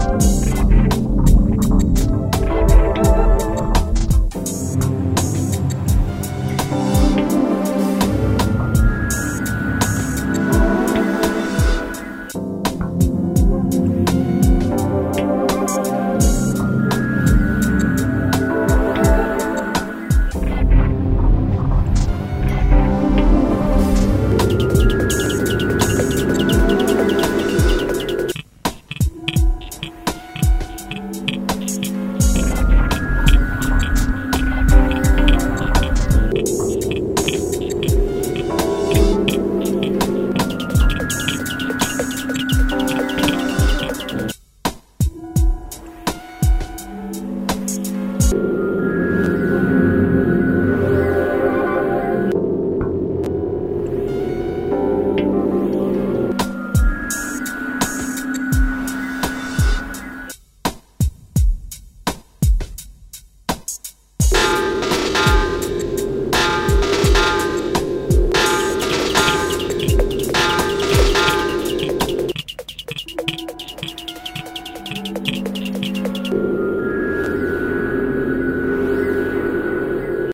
Bye.